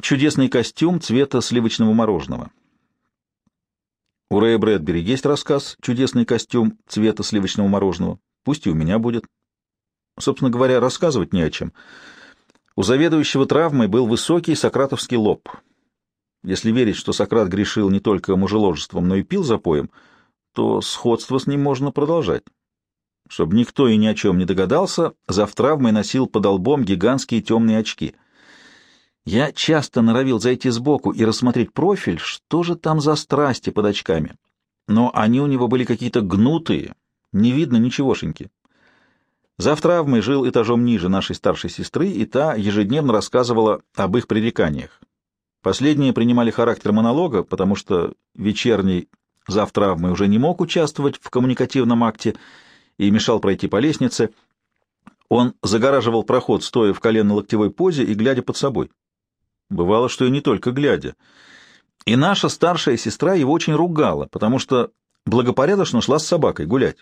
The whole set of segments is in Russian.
чудесный костюм цвета сливочного мороженого. У Рэя Брэдбери есть рассказ «Чудесный костюм цвета сливочного мороженого». Пусть и у меня будет. Собственно говоря, рассказывать не о чем. У заведующего травмой был высокий сократовский лоб. Если верить, что Сократ грешил не только мужеложеством, но и пил запоем, то сходство с ним можно продолжать. Чтобы никто и ни о чем не догадался, завтравмой носил под лбом гигантские темные очки. Я часто норовил зайти сбоку и рассмотреть профиль, что же там за страсти под очками. Но они у него были какие-то гнутые, не видно ничегошеньки. Завтравмой жил этажом ниже нашей старшей сестры, и та ежедневно рассказывала об их пререканиях. Последние принимали характер монолога, потому что вечерний завтравмой уже не мог участвовать в коммуникативном акте и мешал пройти по лестнице. Он загораживал проход, стоя в коленно-локтевой позе и глядя под собой. Бывало, что и не только глядя. И наша старшая сестра его очень ругала, потому что благопорядочно шла с собакой гулять.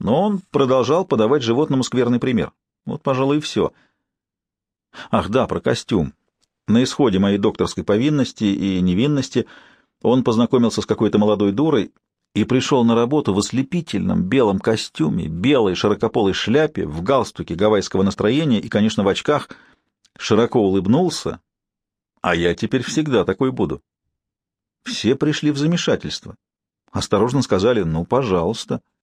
Но он продолжал подавать животному скверный пример. Вот, пожалуй, и все. Ах да, про костюм. На исходе моей докторской повинности и невинности он познакомился с какой-то молодой дурой и пришел на работу в ослепительном белом костюме, белой широкополой шляпе, в галстуке гавайского настроения и, конечно, в очках, широко улыбнулся, а я теперь всегда такой буду. Все пришли в замешательство. Осторожно сказали, ну, пожалуйста.